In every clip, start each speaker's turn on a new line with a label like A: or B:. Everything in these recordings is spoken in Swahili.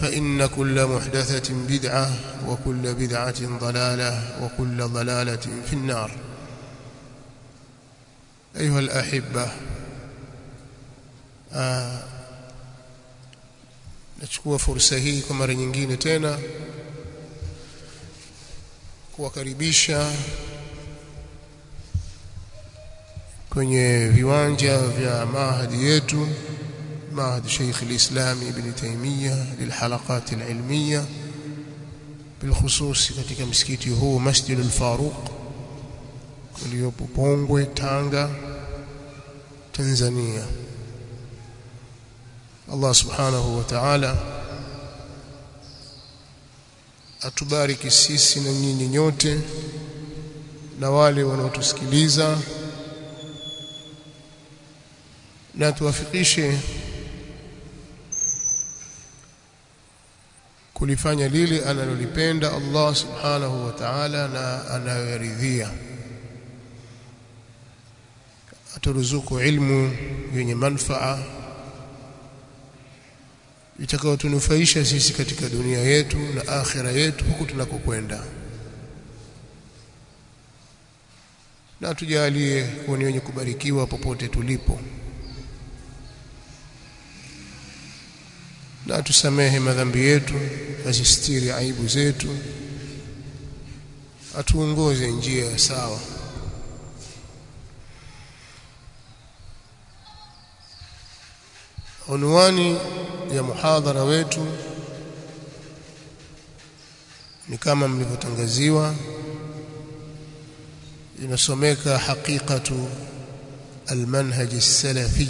A: فإن كل محدثة بدعة وكل بدعة ضلالة وكل ضلالة في النار أيها الأحبة آه nachukua fursa hii kwa mara nyingine tena kuwakaribisha kwenye viwanja vya mahadi yetu معهد شيخ الإسلام ابن تيمية للحلقات العلمية بالخصوص كتك مسكيتي هو مسجد الفاروق اليوبو بونغوي تانغا تنزانيا الله سبحانه وتعالى أتبارك السيسي نيني نيوتي نوالي ونوتسكيليزا. na tuwafikishe kulifanya lile analolipenda Allah subhanahu wa ta'ala na anayoridhia. Aturuzuku ilmu yenye manfaa itakayotunufaisha sisi katika dunia yetu na akhira yetu huku tunakokwenda. Na tujalie kuwa ni wenye kubarikiwa popote tulipo na tusamehe madhambi yetu azistiri aibu zetu. Atuongoze njia ya sawa. Unwani ya muhadhara wetu ni kama mlivyotangaziwa. Inasomeka haqiqatu almanhaj as-salafi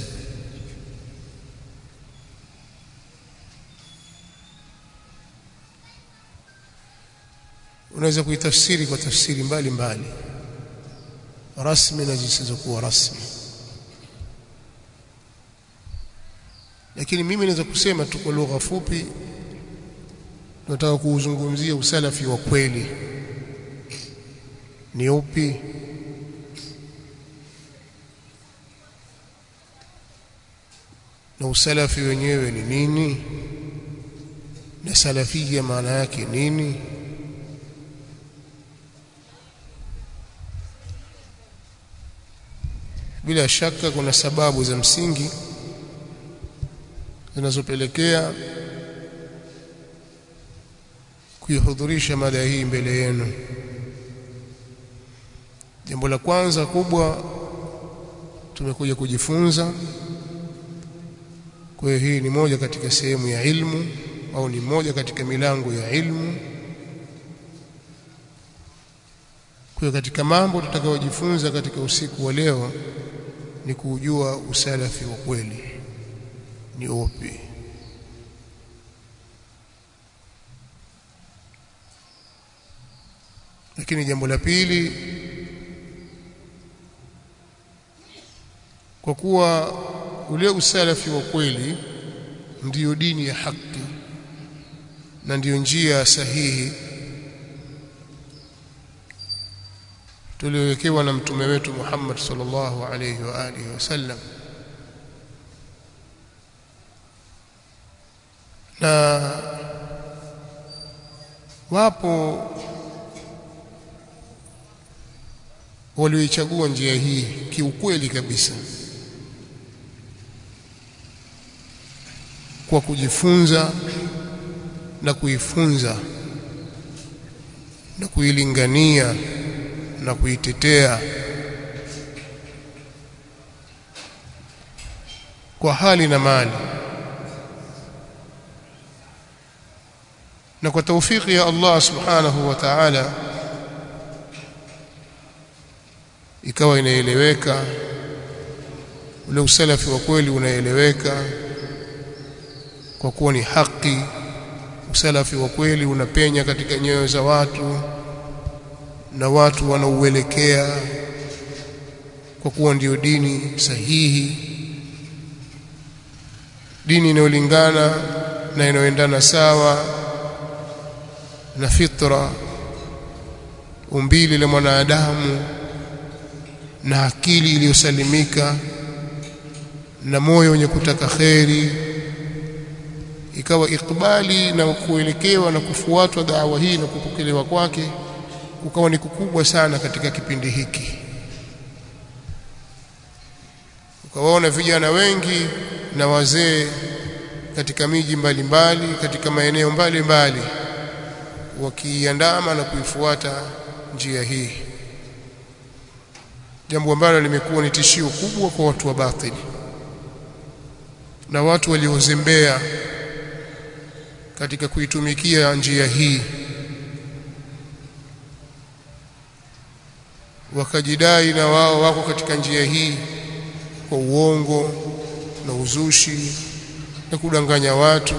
A: unaweza kuitafsiri kwa tafsiri mbalimbali. Rasmi na zisizokuwa rasmi. Lakini mimi naweza kusema tu kwa lugha fupi tunataka kuuzungumzia usalafi wa kweli. Ni upi? Na usalafi wenyewe ni nini? Na salafia maana yake nini bila shaka kuna sababu za msingi zinazopelekea kuihudhurisha mada hii mbele yenu. Jambo la kwanza kubwa tumekuja kujifunza kwa hiyo hii ni moja katika sehemu ya ilmu au ni moja katika milango ya ilmu. Kwa katika mambo tutakayojifunza katika usiku wa leo ni kujua usalafi wa kweli ni upi. Lakini jambo la pili kwa kuwa ule usalafi wa kweli ndiyo dini ya haki na ndiyo njia sahihi tuliowekewa na mtume wetu Muhammad sallallahu alayhi wa alihi wasallam na wapo walioichagua njia hii kiukweli kabisa kwa kujifunza na kuifunza na kuilingania na kuitetea. Kwa hali na mali. Na kwa taufiki ya Allah subhanahu wa ta'ala ikawa inaeleweka ule usalafi wa kweli unaeleweka kwa kuwa ni haki usalafi wa kweli unapenya katika nyoyo za watu na watu wanauelekea kwa kuwa ndio dini sahihi dini inayolingana na inayoendana sawa na fitra umbili la mwanadamu na akili iliyosalimika na moyo wenye kutaka kheri ikawa ikbali na kuelekewa na kufuatwa dawa hii na kupokelewa kwake ukawa ni kukubwa sana katika kipindi hiki. Ukawaona vijana wengi na wazee katika miji mbalimbali mbali, katika maeneo mbalimbali wakiandama na kuifuata njia hii. Jambo ambalo limekuwa ni tishio kubwa kwa watu wa batili na watu waliozembea katika kuitumikia njia hii wakajidai na wao wako katika njia hii kwa uongo na uzushi na kudanganya watu.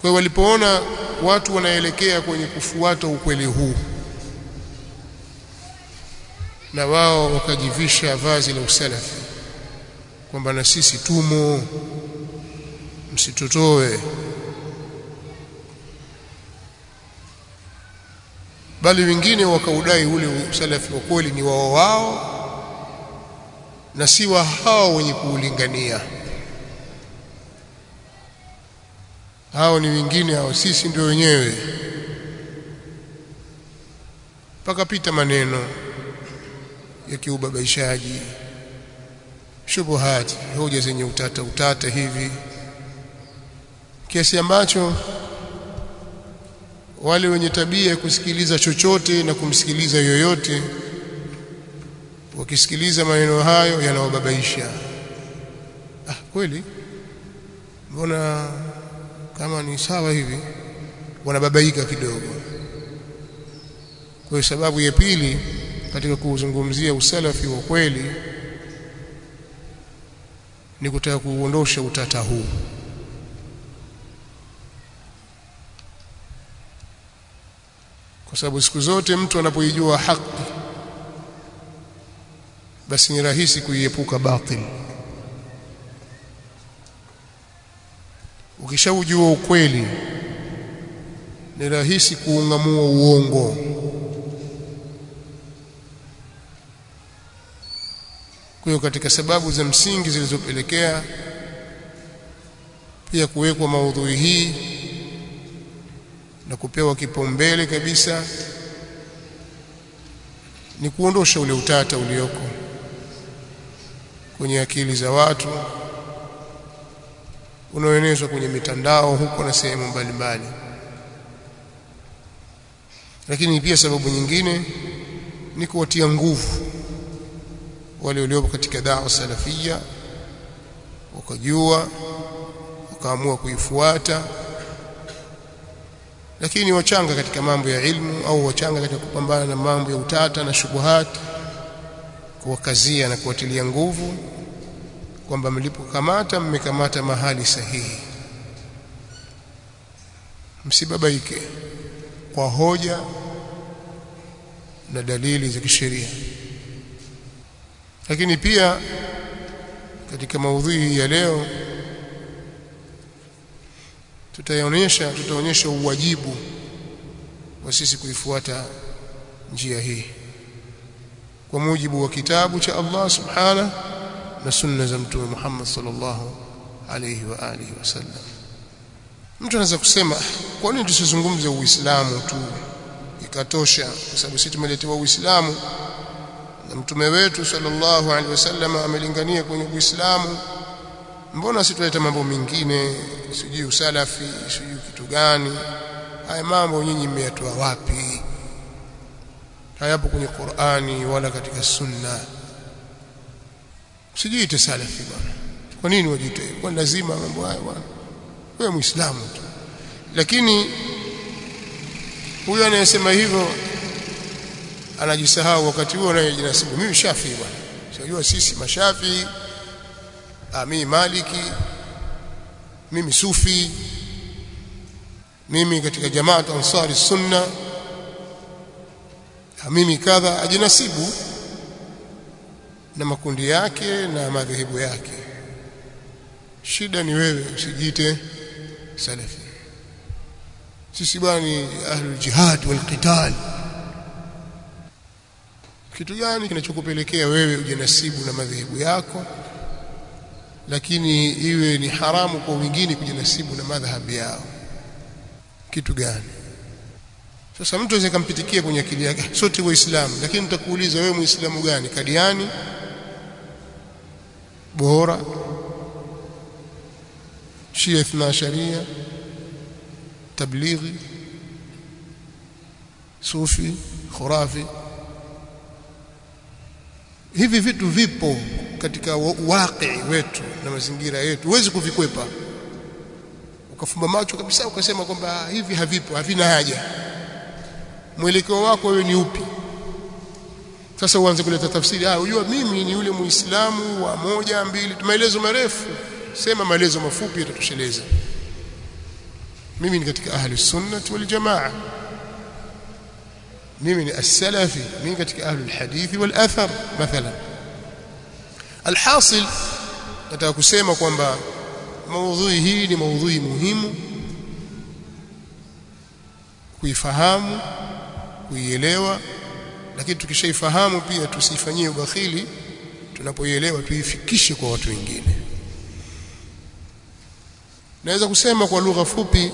A: Kwa walipoona watu wanaelekea kwenye kufuata ukweli huu na wao wakajivisha vazi la usalafi kwamba na sisi tumo msitutoe bali wengine wakaudai ule usalafi wa kweli ni wao wao na si wa hao wenye kuulingania. Hao ni wengine hao sisi ndio wenyewe. Pakapita maneno ya kiubabaishaji shubuhati hoja zenye utata utata hivi kiasi ambacho wale wenye tabia ya kusikiliza chochote na kumsikiliza yoyote wakisikiliza maneno hayo yanawababaisha. Ah kweli? Mbona kama ni sawa hivi wanababaika kidogo. Kwa sababu ya pili katika kuzungumzia usalafi wa kweli ni kutaka kuondosha utata huu kwa sababu siku zote mtu anapoijua haki basi ni rahisi kuiepuka batil. Ukishaujua ukweli ni rahisi kuungamua uongo. Kwa katika sababu za msingi zilizopelekea pia kuwekwa maudhui hii na kupewa kipaumbele kabisa ni kuondosha ule utata ulioko kwenye akili za watu unaoenezwa kwenye mitandao huko na sehemu mbalimbali. Lakini pia sababu nyingine ni kuwatia nguvu wale waliopo katika dawa salafia wakajua wakaamua kuifuata lakini wachanga katika mambo ya ilmu au wachanga katika kupambana na mambo ya utata na shubuhat kuwakazia na kuwatilia nguvu kwamba mlipokamata mmekamata mahali sahihi. Msibabaike kwa hoja na dalili za kisheria. Lakini pia katika maudhui ya leo tutaonyesha tutaonyesha uwajibu wa sisi kuifuata njia hii. Kwa mujibu wa kitabu cha Allah subhanahu na sunna za mtume Muhammad sallallahu alayhi wa alihi wasallam mtu anaweza kusema kwa nini tusizungumze uislamu tu? Ikatosha kwa sababu sisi tumeletewa uislamu. Na mtume wetu sallallahu alaihi wasallam amelingania kwenye uislamu mbona si tuleta mambo mengine sijui usalafi sijui kitu gani. Haya mambo nyinyi mmeyatoa wapi? Hayapo kwenye Qur'ani wala katika sunna. Sijiite salafi bwana. Kwa nini wajite kwa lazima mambo haya bwana. Wewe muislamu tu. Lakini huyo anayesema hivyo anajisahau wakati huo anayejinasibu mimi shafi bwana. Sijua sisi mashafi mimi maliki mimi sufi mimi katika jamaat ansari sunna mimi kadha ajinasibu na makundi yake na madhehebu yake. Shida ni wewe usijite salafi. Sisi bwana ni ahlul jihad wal qital. Kitu gani kinachokupelekea wewe ujinasibu na madhehebu yako lakini iwe ni haramu kwa wengine kujinasibu na madhhabi yao. Kitu gani? Sasa mtu aweza kumpitikia kwenye akili yake sote waislamu. Lakini nitakuuliza wewe muislamu gani? Kadiani? Bora? Shia ithna sharia? Tablighi? Sufi? Khurafi? Hivi vitu vipo katika waqi wetu na mazingira yetu. Huwezi kuvikwepa. Ukafumba macho kabisa ukasema kwamba hivi havipo havina haja. Mwelekeo wako wewe ni upi? Sasa uanze kuleta tafsiri. Ah unajua mimi ni yule muislamu wa moja mbili maelezo marefu. Sema maelezo mafupi yatatosheleza. Mimi ni katika ahli sunna wal jamaa. Mimi ni as-salafi. Mimi katika ahli al-hadith wal athar mathalan alhasil nataka kusema kwamba maudhui hii ni maudhui muhimu kuifahamu kuielewa lakini tukishaifahamu pia tusifanyie ubakhili tunapoielewa tuifikishe kwa watu wengine. Naweza kusema kwa lugha fupi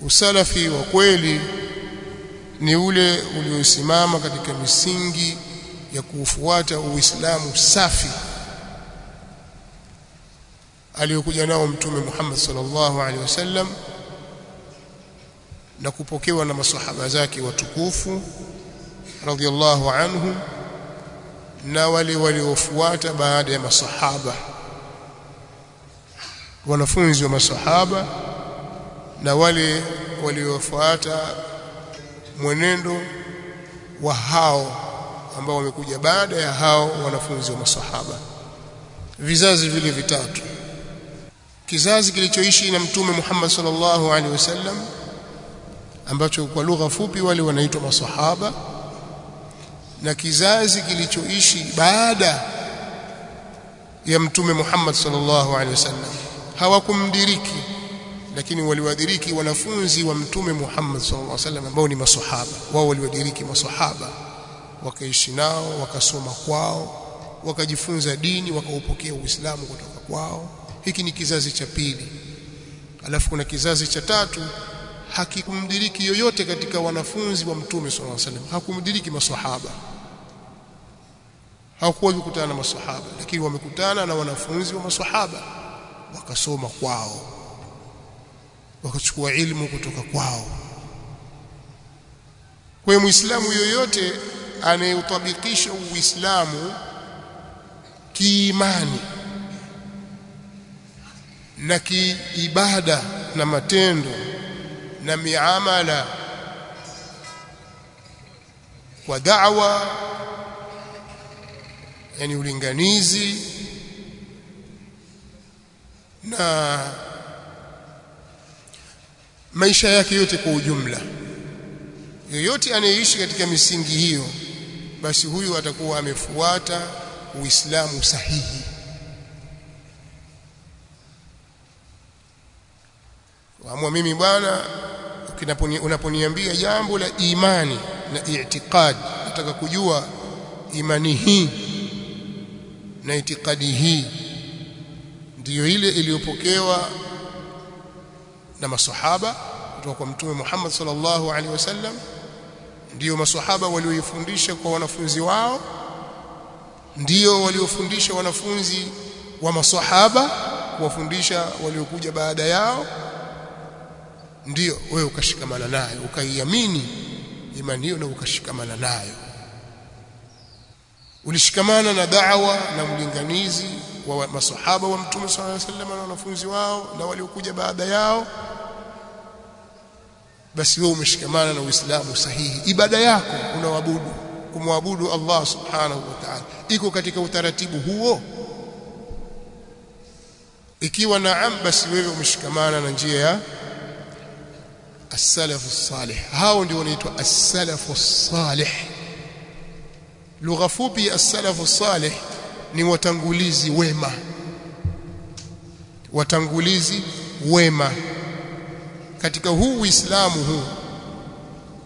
A: usalafi wa kweli ni ule uliosimama katika misingi ya kufuata Uislamu safi aliyokuja nao mtume Muhammad sallallahu alaihi wasallam na kupokewa na masahaba zake watukufu radhiallahu anhum na wale waliofuata baada ya masahaba wanafunzi wa masahaba na wale waliofuata mwenendo wa hao ambao wamekuja baada ya hao wanafunzi wa masahaba vizazi vile vitatu. Kizazi kilichoishi na mtume Muhammad sallallahu alaihi wasallam ambacho kwa lugha fupi wale wanaitwa masahaba na kizazi kilichoishi baada ya mtume Muhammad sallallahu alaihi wasallam. Hawakumdiriki lakini waliwadiriki wanafunzi wa mtume Muhammad sallallahu alaihi wasallam ambao ni masahaba wao waliwadiriki masahaba wakaishi nao wakasoma kwao wakajifunza dini wakaupokea Uislamu kutoka kwao. Hiki ni kizazi cha pili. Alafu kuna kizazi cha tatu hakikumdiriki yoyote katika wanafunzi wa mtume sallallahu alaihi wasallam. Hakumdiriki maswahaba. Hawakuwa kukutana na maswahaba lakini wamekutana na wanafunzi wa maswahaba. Wakasoma kwao. Wakachukua ilmu kutoka kwao. Kwa muislamu yoyote anayeutabikisha uislamu kiimani na kiibada na matendo na miamala kwa da'wa yani ulinganizi na maisha yake yote kwa ujumla. Yoyote anayeishi katika misingi hiyo basi huyu atakuwa amefuata uislamu sahihi. Waamua mimi bwana unaponiambia jambo la imani na itiqadi nataka kujua imani hii na itiqadi hii ndiyo ile iliyopokewa na masahaba kutoka kwa mtume Muhammad sallallahu alaihi wasallam ndiyo maswahaba walioifundisha kwa wanafunzi wao. Ndiyo waliofundisha wanafunzi wa maswahaba kuwafundisha waliokuja baada yao. Ndiyo wewe ukashikamana nayo ukaiamini imani hiyo na ukashikamana nayo. Ulishikamana na da'wa na mlinganizi wa masahaba wa mtume sallallahu alaihi wasallam na wanafunzi wao na waliokuja baada yao basi wewe umeshikamana na Uislamu sahihi. Ibada yako unawabudu kumwabudu Allah subhanahu wa ta'ala. Iko katika utaratibu huo? Ikiwa naam basi wewe umeshikamana na njia ya as-salafu salih hao ndio wanaitwa as-salafu salih lugha fupi as-salafu salih ni watangulizi wema. Watangulizi wema katika huu Uislamu huu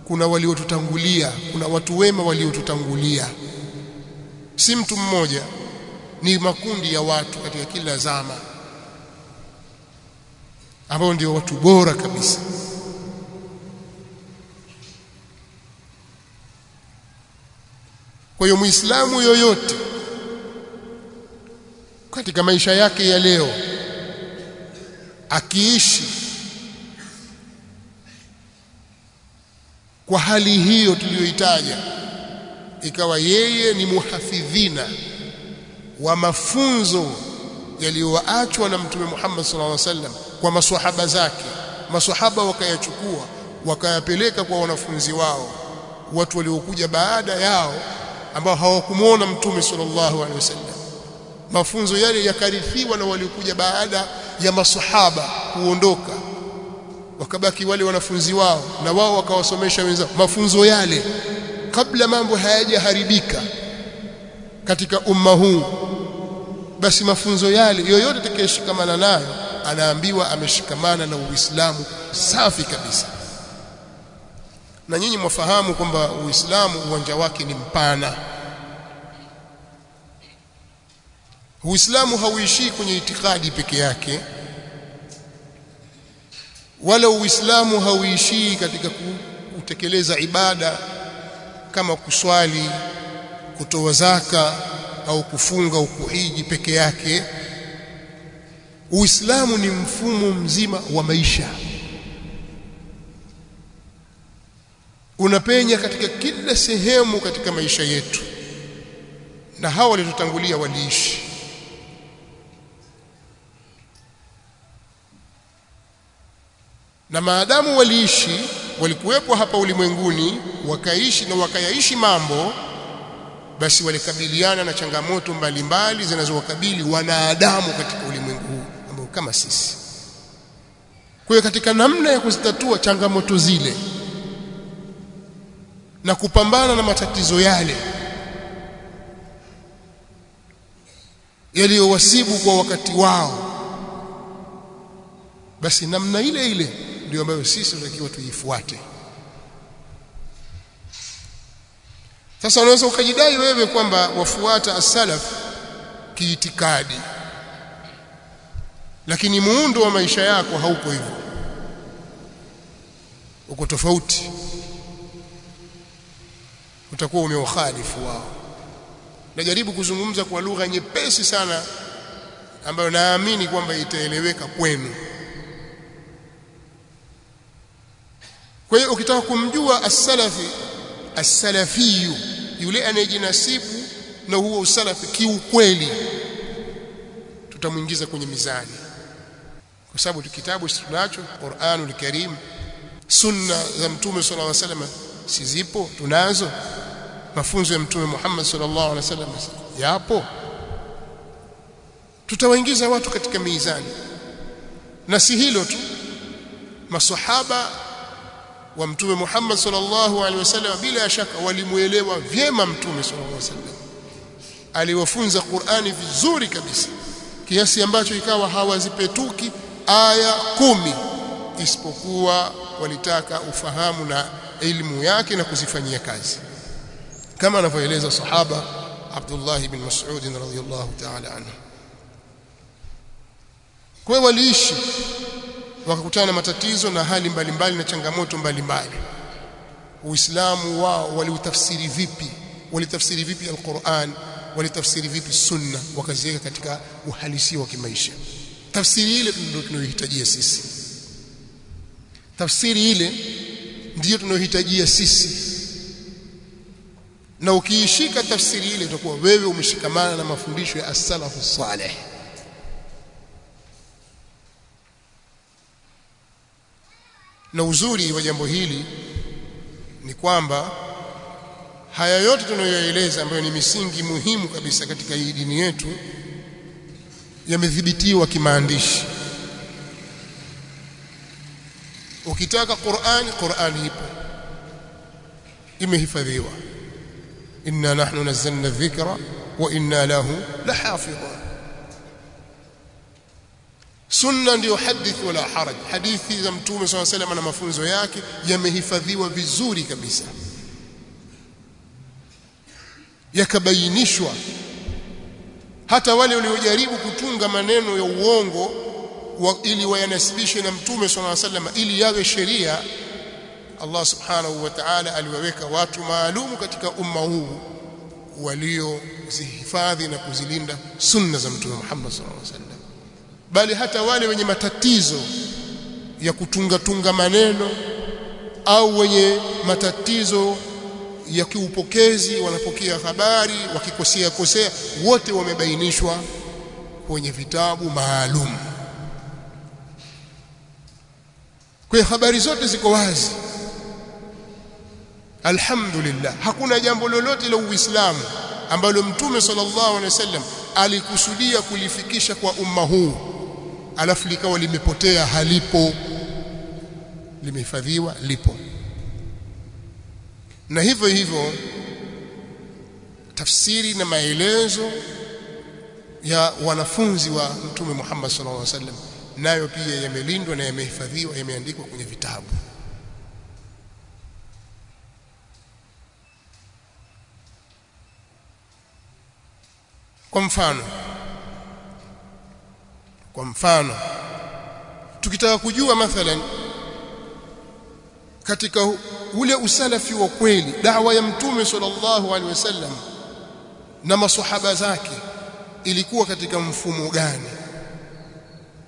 A: kuna waliotutangulia kuna watu wema waliotutangulia. Si mtu mmoja ni makundi ya watu katika kila zama ambao ndio watu bora kabisa. Kwa hiyo muislamu yoyote katika maisha yake ya leo akiishi kwa hali hiyo tuliyoitaja. Ikawa yeye ni muhafidhina wa mafunzo yaliyoachwa na mtume Muhammad sallallahu alaihi wasallam kwa maswahaba zake. Maswahaba wakayachukua wakayapeleka kwa wanafunzi wao watu waliokuja baada yao ambao hawakumuona mtume sallallahu alaihi wasallam. Mafunzo yale yakarithiwa na waliokuja baada ya maswahaba kuondoka wakabaki wale wanafunzi wao na wao wakawasomesha wenzao. Mafunzo yale kabla mambo hayajaharibika katika umma huu basi mafunzo yale yoyote atakayeshikamana nayo anaambiwa ameshikamana na Uislamu safi kabisa. Na nyinyi mwafahamu kwamba Uislamu uwanja wake ni mpana. Uislamu hauishii kwenye itikadi peke yake wala Uislamu hauishii katika kutekeleza ibada kama kuswali kutoa zaka au kufunga ukuhiji peke yake. Uislamu ni mfumo mzima wa maisha. Unapenya katika kila sehemu katika maisha yetu. Na hawa walitotangulia waliishi na maadamu waliishi walikuwepo hapa ulimwenguni wakaishi na wakayaishi mambo basi walikabiliana na changamoto mbalimbali zinazowakabili wanadamu katika ulimwengu huu ambao kama sisi. Kwa hiyo katika namna ya kuzitatua changamoto zile na kupambana na matatizo yale yaliyowasibu kwa wakati wao basi namna ile ile ndio ambayo sisi tunatakiwa tuifuate. Sasa unaweza ukajidai wewe kwamba wafuata as-salaf kiitikadi. Lakini muundo wa maisha yako hauko hivyo. Uko tofauti. Utakuwa umeukhalifu wao. Najaribu kuzungumza kwa lugha nyepesi sana ambayo naamini kwamba itaeleweka kwenu kwa hiyo ukitaka kumjua as-salafi as-salafi yule anayejinasibu na huo usalafi kiukweli tutamwingiza kwenye mizani. Kwa sababu kitabu tunacho Qur'anul Karim sunna za mtume sallallahu alaihi wasallam si zipo tunazo. Mafunzo ya mtume Muhammad sallallahu alaihi wasallam yapo. Tutawaingiza watu katika mizani. Na si hilo tu maswahaba wa mtume Muhammad sallallahu alaihi wasallam bila shaka walimuelewa vyema mtume sallallahu alaihi wasallam. Aliwafunza Qur'ani vizuri kabisa kiasi ambacho ikawa hawazipetuki aya kumi isipokuwa walitaka ufahamu na ilmu yake na kuzifanyia kazi. Kama anavyoeleza sahaba Abdullah ibn Mas'ud radhiyallahu ta'ala anhu. Kwa waliishi wakakutana na matatizo na hali mbalimbali mbali na changamoto mbalimbali. Uislamu wao waliutafsiri vipi? Walitafsiri vipi alquran? Walitafsiri vipi sunna? Wakaziweka katika uhalisia wa kimaisha. Tafsiri ile ndio tunayohitajia sisi. Tafsiri ile ndiyo tunayohitajia sisi. Na ukiishika tafsiri ile utakuwa wewe umeshikamana na mafundisho ya as-salafu salih na uzuri wa jambo hili ni kwamba haya yote tunayoeleza ambayo ni misingi muhimu kabisa katika hii dini yetu yamedhibitiwa kimaandishi. Ukitaka Qur'ani Qur'ani ipo. Imehifadhiwa. Inna nahnu nazzalna dhikra wa inna lahu lahafidhun sunna ndiyo hadith wala haraj. Hadithi za mtume swalla salam na mafunzo yake yamehifadhiwa vizuri kabisa. Yakabainishwa. Hata wale waliojaribu kutunga maneno ya uongo wa, ili wayanasibishe na mtume swalla wasallam ili yawe sheria Allah subhanahu wa ta'ala aliwaweka watu maalum katika umma huu waliozihifadhi na kuzilinda sunna za mtume Muhammad sallallahu alaihi wasallam bali hata wale wenye matatizo ya kutunga tunga maneno au wenye matatizo ya kiupokezi wanapokea habari wakikosea kosea wote wamebainishwa kwenye vitabu maalum. Kwa habari zote ziko wazi. Alhamdulillah. Hakuna jambo lolote la uislamu ambalo mtume sallallahu alaihi wasallam alikusudia kulifikisha kwa umma huu alafu likawa limepotea halipo. Limehifadhiwa lipo. Na hivyo hivyo tafsiri na maelezo ya wanafunzi wa mtume Muhammad sallallahu alaihi wasallam nayo pia yamelindwa na yamehifadhiwa yameandikwa kwenye vitabu. Kwa mfano kwa mfano tukitaka kujua mathalan katika ule usalafi wa kweli dawa ya mtume sallallahu alaihi wasallam na maswahaba zake ilikuwa katika mfumo gani?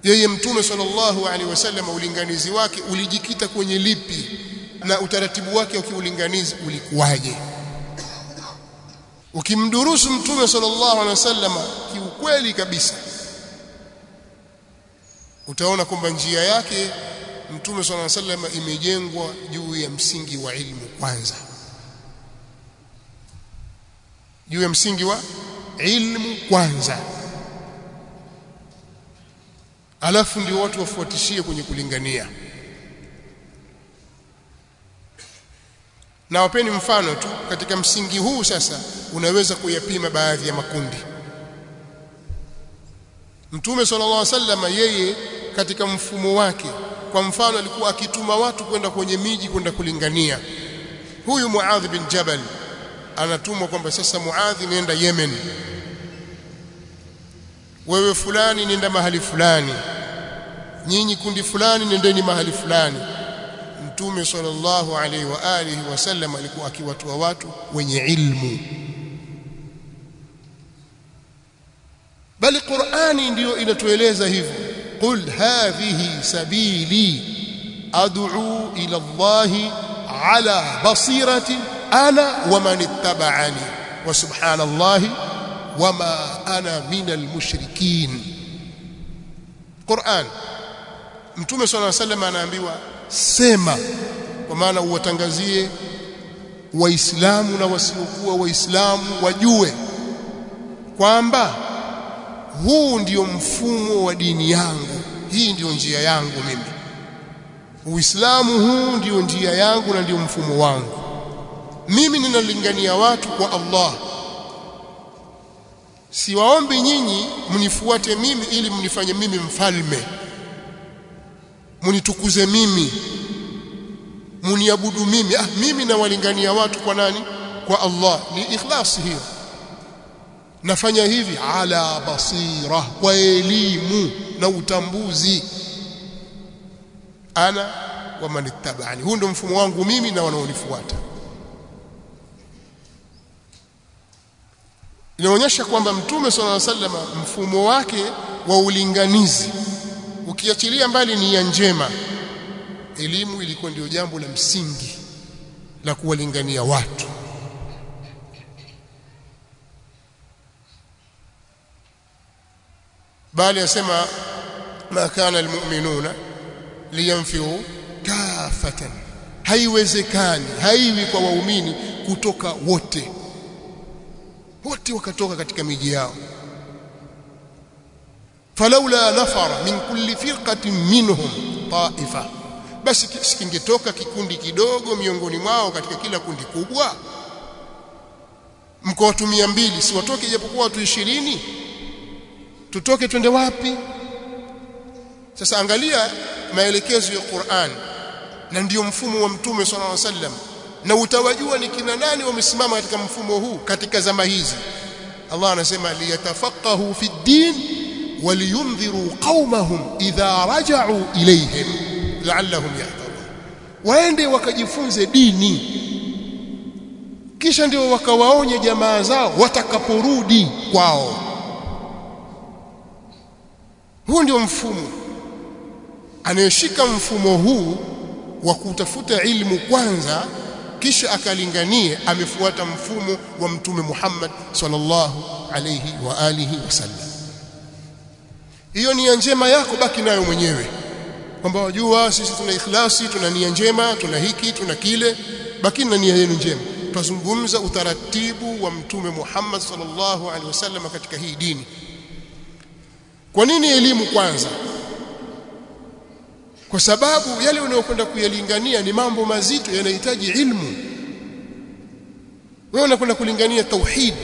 A: Yeye mtume sallallahu alaihi wasallam ulinganizi wake ulijikita kwenye lipi na utaratibu wake wa kiulinganizi ulikuwaje? Ukimdurusu mtume sallallahu alaihi wasallam kiukweli kabisa utaona kwamba njia yake mtume alaihi wasallam imejengwa juu ya msingi wa ilmu kwanza. Juu ya msingi wa ilmu kwanza. Alafu ndio watu wafuatishie kwenye kulingania. Na wapeni mfano tu katika msingi huu sasa unaweza kuyapima baadhi ya makundi Mtume sallallahu alaihi wasallam yeye katika mfumo wake kwa mfano alikuwa akituma watu kwenda kwenye miji kwenda kulingania. Huyu Muadh bin Jabal anatumwa kwamba sasa Muadh nenda Yemen. Wewe fulani nenda mahali fulani. Nyinyi kundi fulani nendeni mahali fulani. Mtume sallallahu alaihi wa alihi wasallam alikuwa akiwatoa watu wenye ilmu Qur'ani ndiyo inatueleza hivyo qul hadhihi sabili ad'u ila Allahi ala basirati ana wa man ittaba'ani wa subhanallahi wama ana min almushrikin Qur'an. Mtume swalla sallam anaambiwa sema kwa maana uwatangazie waislamu na wasiokuwa waislamu wajue kwamba huu ndio mfumo wa dini yangu. Hii ndiyo njia yangu mimi. Uislamu huu ndiyo njia yangu na ndio mfumo wangu. Mimi ninalingania watu kwa Allah. Siwaombi nyinyi mnifuate mimi ili mnifanye mimi mfalme. Munitukuze mimi. Muniabudu mimi. Ah mimi nawalingania watu kwa nani? Kwa Allah. Ni ikhlasi hiyo nafanya hivi ala basira kwa elimu na utambuzi. Ana wa manittabani huu ndio mfumo wangu mimi na wanaonifuata. Inaonyesha kwamba mtume alayhi wasallam mfumo wake wa ulinganizi ukiachilia mbali ni ya njema elimu ilikuwa ndio jambo la msingi la kuwalingania watu bali asema ma kana almu'minuna liyanfiru kafatan. Haiwezekani haiwi kwa waumini kutoka wote. Wote wakatoka katika miji yao. Falaula nafara min kulli firqatin minhum ta'ifa. Basi kingetoka kikundi kidogo miongoni mwao katika kila kundi kubwa? Mko watu mbili si watoke japokuwa watu ishirini tutoke twende wapi? Sasa angalia maelekezo ya Qur'an. Na ndiyo mfumo wa mtume sallallahu alaihi wasallam. Na utawajua ni kina nani wamesimama katika mfumo huu katika zama hizi. Allah anasema liyatafaqahu fi din waliyundhiru qaumahum idha raja'u ilayhim la'allahum yahtadun. Waende wakajifunze dini. Kisha ndio wakawaonye jamaa zao watakaporudi kwao huu ndio mfumo. Anayeshika mfumo huu wa kutafuta ilmu kwanza kisha akalinganie amefuata mfumo wa mtume Muhammad sallallahu alayhi wa alihi wasallam hiyo nia njema yako baki nayo mwenyewe. Kwamba wajua sisi tuna ikhlasi tuna nia njema tuna hiki tuna kile baki na nia yenu njema. Tutazungumza utaratibu wa mtume Muhammad sallallahu alaihi wasallam katika hii dini kwa nini elimu kwanza? Kwa sababu yale unayokwenda kuyalingania ni mambo mazito yanahitaji ilmu. Wewe unakwenda kulingania tauhid.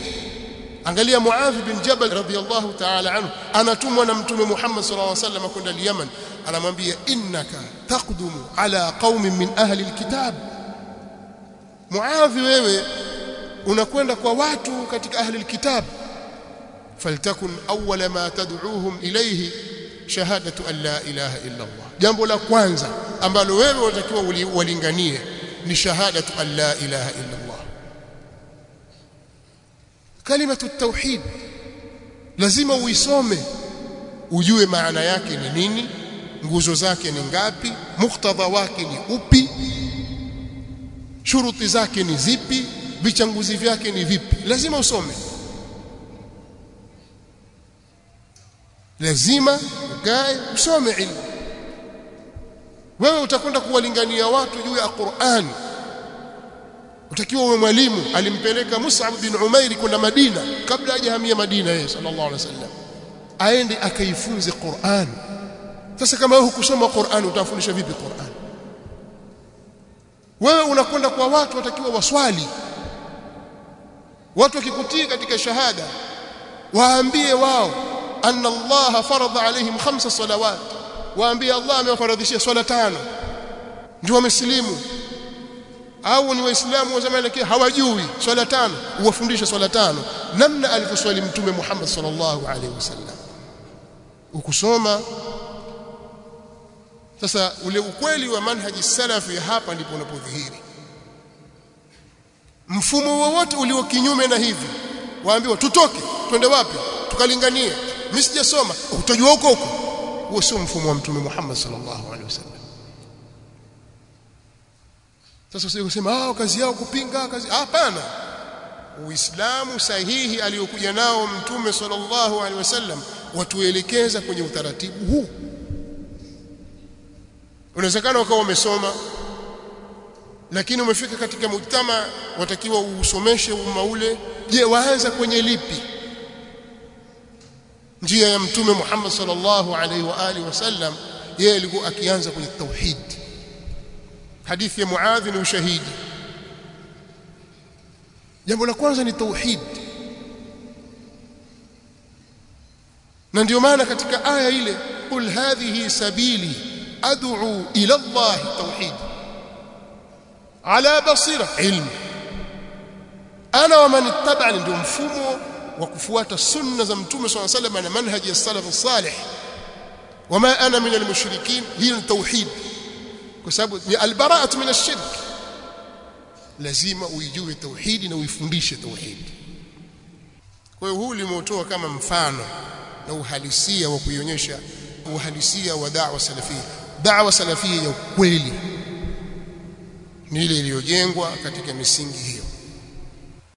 A: Angalia Muadh bin Jabal radhiyallahu ta'ala anhu anatumwa na mtume Muhammad sallallahu alaihi wasallam kwenda Yemen. Anamwambia innaka taqdumu ala qaumin min ahli alkitab. Muadh wewe unakwenda kwa watu katika ahli alkitab faltakun awwala ma tad'uuhum ilayhi shahadatu an la ilaha illa Allah jambo la kwanza ambalo wewe unatakiwa walinganie ni shahadatu an la ilaha illa Allah. Kalimatu tauhid lazima uisome ujue maana yake ni nini nguzo zake ni ngapi muktadha wake ni upi shuruti zake ni zipi vichanguzi vyake ni vipi. Lazima usome lazima ukae usome ilmu. Wewe utakwenda kuwalingania watu juu ya Qur'an. Utakiwa uwe mwalimu. Alimpeleka Mus'ab bin Umair kwenda Madina kabla hajahamia Madina yeye sallallahu alaihi wasallam. Aende akaifunze Qur'an. Sasa kama wewe hukusoma Qur'an utafundisha vipi Qur'an? Wewe unakwenda kwa watu watakiwa waswali. Watu wakikutii katika shahada waambie wao anna Allah farada alaihim khamsa salawat. Waambie Allah amewafaradhishia swala tano. Ndio wamesilimu au ni waislamu wa zamani lakini hawajui. Swala tano. Uwafundishe swala tano. Namna alivyoswali mtume Muhammad sallallahu alaihi wasallam. Ukusoma. Sasa ule ukweli wa manhaji salafi hapa ndipo unapodhihiri. Mfumo wowote ulio kinyume na hivi. Waambiwa tutoke twende wapi? Tukalinganie mimi sijasoma. Utajua huko huko? Huo sio mfumo wa mtume Muhammad sallallahu alaihi wasallam. Sasa sio kusema ah kazi yao kupinga kazi hapana. Uislamu sahihi aliyokuja nao mtume sallallahu alaihi wasallam watuelekeza kwenye utaratibu huu. Unawezekana ukawa umesoma lakini umefika katika mujtama watakiwa usomeshe umma ule. Je waanza kwenye lipi njia ya mtume Muhammad sallallahu alaihi wa alihi wasallam yeye alikuwa akianza kwenye tauhid. Hadithi ya Muadh ni ushahidi. Jambo la kwanza ni tauhid. Na ndio maana katika aya ile qul hadhihi sabili ad'u ila Allah tauhid. Ala basira ilmu. Ana wa man ittaba'ani ndio mfumo wa kufuata sunna za mtume swalla sallam na manhaji ya salaf salih. Wama ana min almushrikin hiyo ni tauhid. Kwa sababu ni albara'atu min ashirk lazima uijue tauhidi na uifundishe tauhidi kwa hiyo huu limeotoa kama mfano na uhalisia wa kuionyesha uhalisia wa da'wa salafia da'wa salafia ya kweli ni ile iliyojengwa katika misingi hiyo